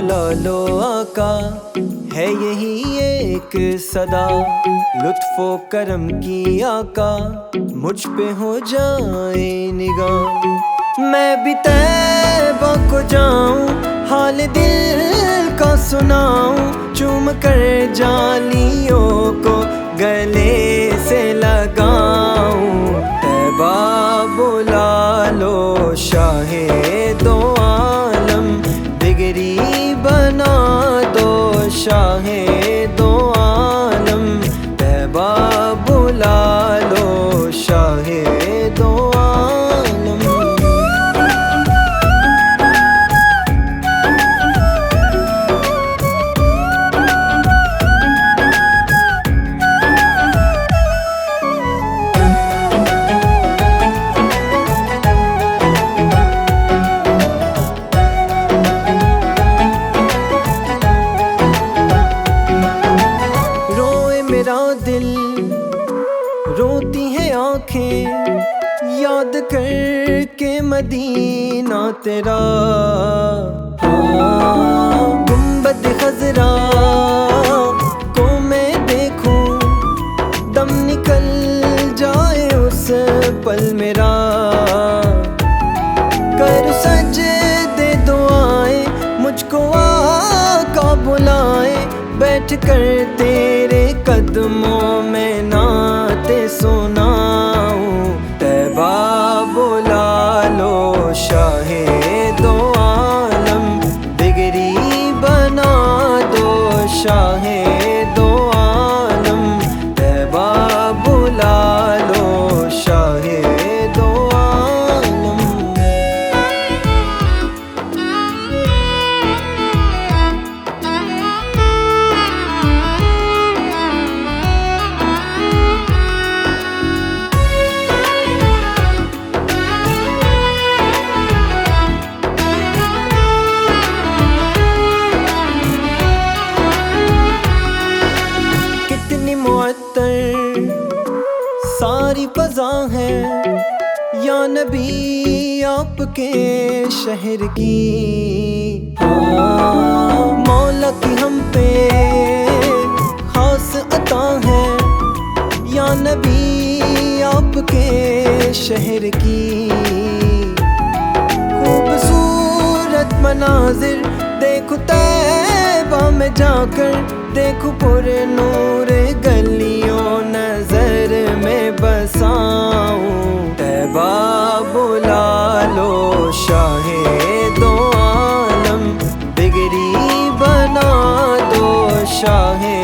لو آقا ہے یہی ایک صدا لطف و کرم کی آقا مجھ پہ ہو جائے نگاہ میں بھی تیبہ کو جاؤں، حال دل کا سناؤں، چوم کر جالیوں کو گلے سے آنکھیں یاد کر کے مدینہ تیرا۔ ہاں، گنبد خزرا کو میں دیکھوں، دم نکل جائے اس پل میرا۔ کر سج دے دعائیں، مجھ کو آقا بلائے بیٹھ کر تیرے قدموں میں نعت سناؤں সহে ساری فضا ہے یا نبی، آپ کے شہر کی۔ ہاں، مولا کی ہم پہ خاص عطا ہے۔ یا نبی، آپ کے شہر کی۔ خوبصورت مناظر، دیکھو تیبہ میں جا کر، دیکھو پر نور گلیوں show him.